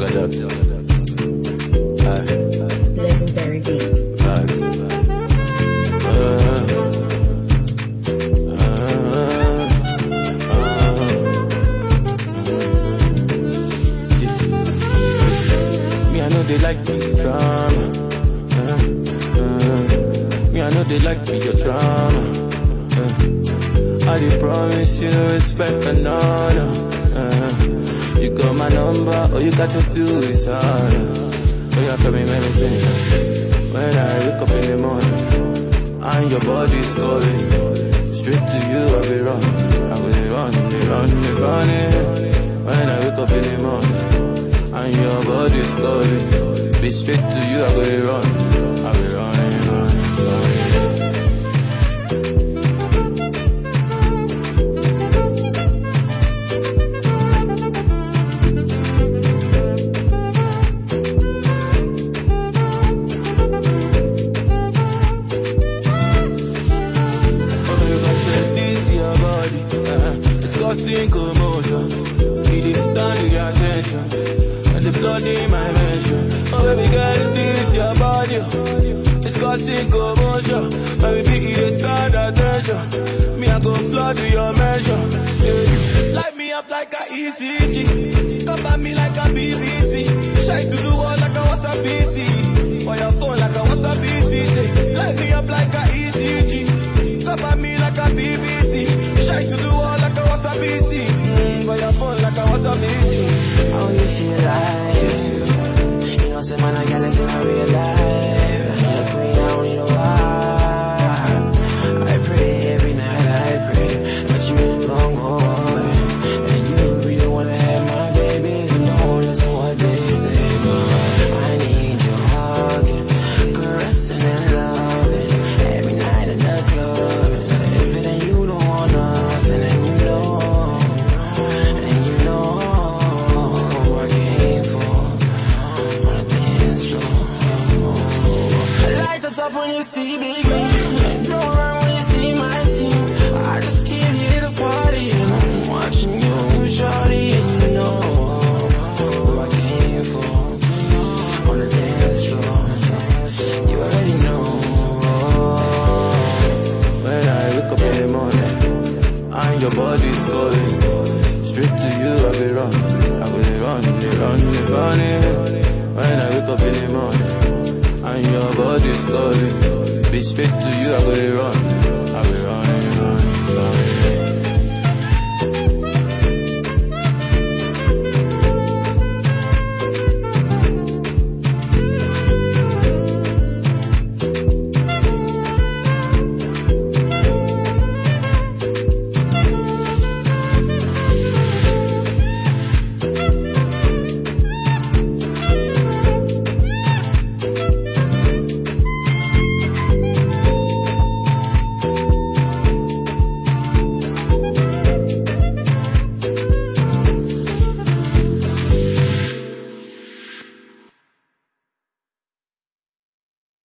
I know they like me drama. Uh, uh, me, I know they like me your drama. Uh, I did promise you respect and honor. Uh, you got my number, all you got to do is holler. Uh. Oh, you tell me many things. When I wake up in the morning, and your body's calling. Straight to you, I'll be run. I will be run, be run, be running. When I wake up in the morning, and your body's calling. Be straight to you, I will be run. Causing commotion. It is standing your attention, and the blood in my mention. Oh, baby girl, this your body, it's causing commotion. Baby, big it is stand attention. Me, I go flood with your measure. Yeah. Light me up like a ECG, come at me like a BBC. When you see man. Don't run when you see my team. I just came here to party and I'm watching you, shorty, and you know who I came for on the dance floor. You already know. When I wake up in the morning, and your body's calling. Straight to you, I be run. I be running, running, run, running. When I wake up in the morning, your body's calling. Be straight to you, I be run.